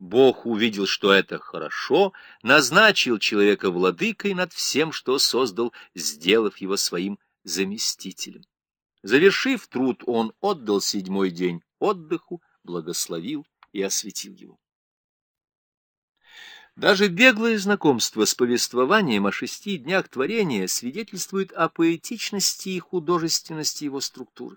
Бог увидел, что это хорошо, назначил человека владыкой над всем, что создал, сделав его своим заместителем. Завершив труд, он отдал седьмой день отдыху, благословил и осветил его. Даже беглое знакомство с повествованием о шести днях творения свидетельствует о поэтичности и художественности его структуры.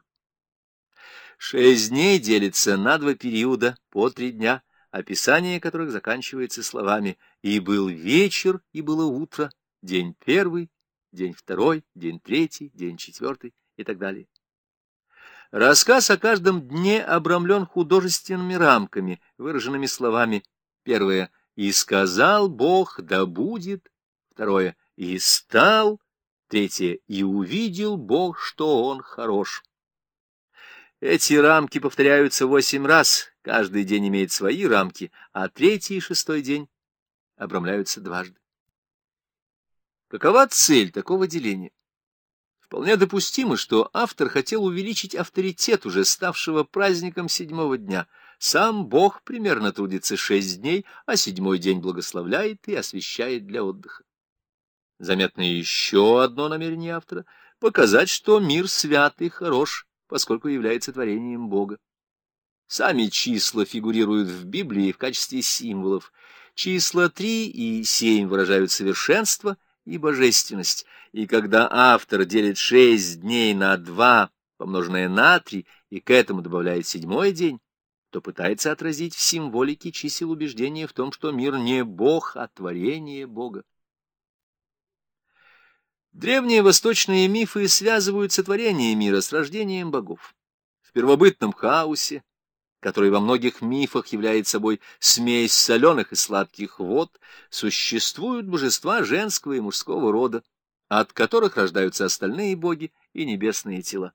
Шесть дней делится на два периода по три дня, описание которых заканчивается словами «И был вечер, и было утро, день первый, день второй, день третий, день четвертый» и так далее. Рассказ о каждом дне обрамлен художественными рамками, выраженными словами. Первое — «И сказал Бог, да будет». Второе — «И стал». Третье — «И увидел Бог, что Он хорош». Эти рамки повторяются восемь раз, каждый день имеет свои рамки, а третий и шестой день обрамляются дважды. Какова цель такого деления? Вполне допустимо, что автор хотел увеличить авторитет уже ставшего праздником седьмого дня. Сам Бог примерно трудится шесть дней, а седьмой день благословляет и освящает для отдыха. Заметно еще одно намерение автора — показать, что мир свят и хорош, поскольку является творением Бога. Сами числа фигурируют в Библии в качестве символов. Числа три и семь выражают совершенство — и божественность, и когда автор делит шесть дней на два, помноженное на три, и к этому добавляет седьмой день, то пытается отразить в символике чисел убеждения в том, что мир не Бог, а творение Бога. Древние восточные мифы связывают сотворение мира с рождением богов. В первобытном хаосе который во многих мифах является собой смесь соленых и сладких вод, существуют божества женского и мужского рода, от которых рождаются остальные боги и небесные тела.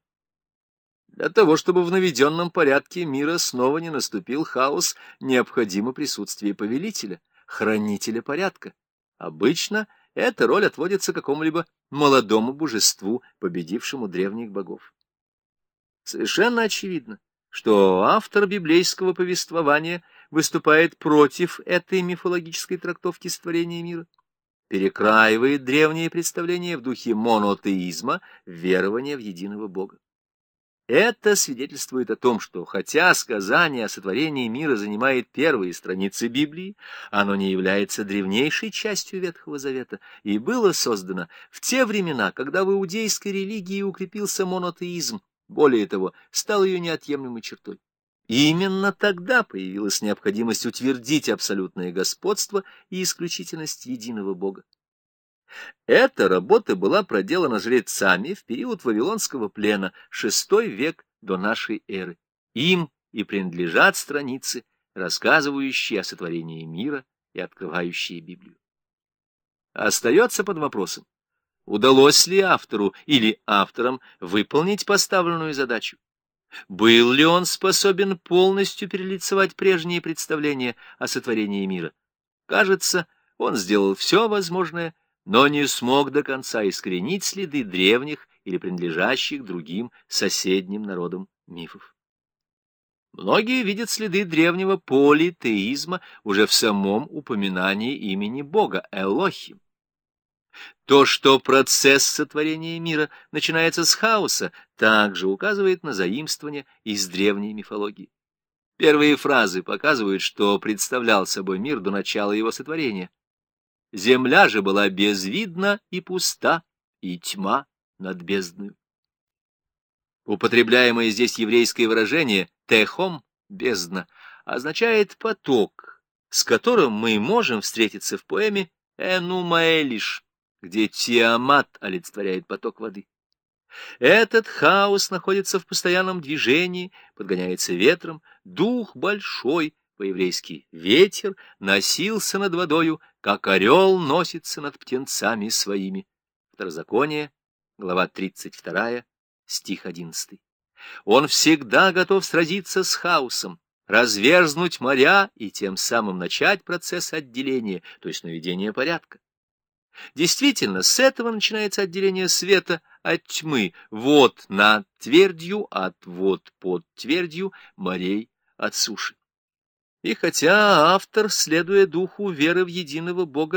Для того, чтобы в наведенном порядке мира снова не наступил хаос, необходимо присутствие повелителя, хранителя порядка. Обычно эта роль отводится какому-либо молодому божеству, победившему древних богов. Совершенно очевидно, что автор библейского повествования выступает против этой мифологической трактовки створения мира, перекраивает древние представления в духе монотеизма, верования в единого Бога. Это свидетельствует о том, что хотя сказание о сотворении мира занимает первые страницы Библии, оно не является древнейшей частью Ветхого Завета и было создано в те времена, когда в иудейской религии укрепился монотеизм, более того, стал ее неотъемлемой чертой. именно тогда появилась необходимость утвердить абсолютное господство и исключительность единого Бога. Эта работа была проделана жрецами в период Вавилонского плена, VI век до нашей эры. Им и принадлежат страницы, рассказывающие о сотворении мира и открывающие Библию. Остается под вопросом, удалось ли автору или авторам выполнить поставленную задачу. Был ли он способен полностью перелицевать прежние представления о сотворении мира? Кажется, он сделал все возможное, но не смог до конца искоренить следы древних или принадлежащих другим соседним народам мифов. Многие видят следы древнего политеизма уже в самом упоминании имени Бога Элохим. То, что процесс сотворения мира начинается с хаоса, также указывает на заимствование из древней мифологии. Первые фразы показывают, что представлял собой мир до начала его сотворения. Земля же была безвидна и пуста, и тьма над бездною. Употребляемое здесь еврейское выражение «техом» — бездна, означает поток, с которым мы можем встретиться в поэме «Энумаэлиш» где Тиамат олицетворяет поток воды. Этот хаос находится в постоянном движении, подгоняется ветром, дух большой, по-еврейски ветер, носился над водою, как орел носится над птенцами своими. Второзаконие, глава 32, стих 11. Он всегда готов сразиться с хаосом, разверзнуть моря и тем самым начать процесс отделения, то есть наведения порядка. Действительно, с этого начинается отделение света от тьмы, вот над твердью, от вод под твердью, морей от суши. И хотя автор, следуя духу веры в единого Бога,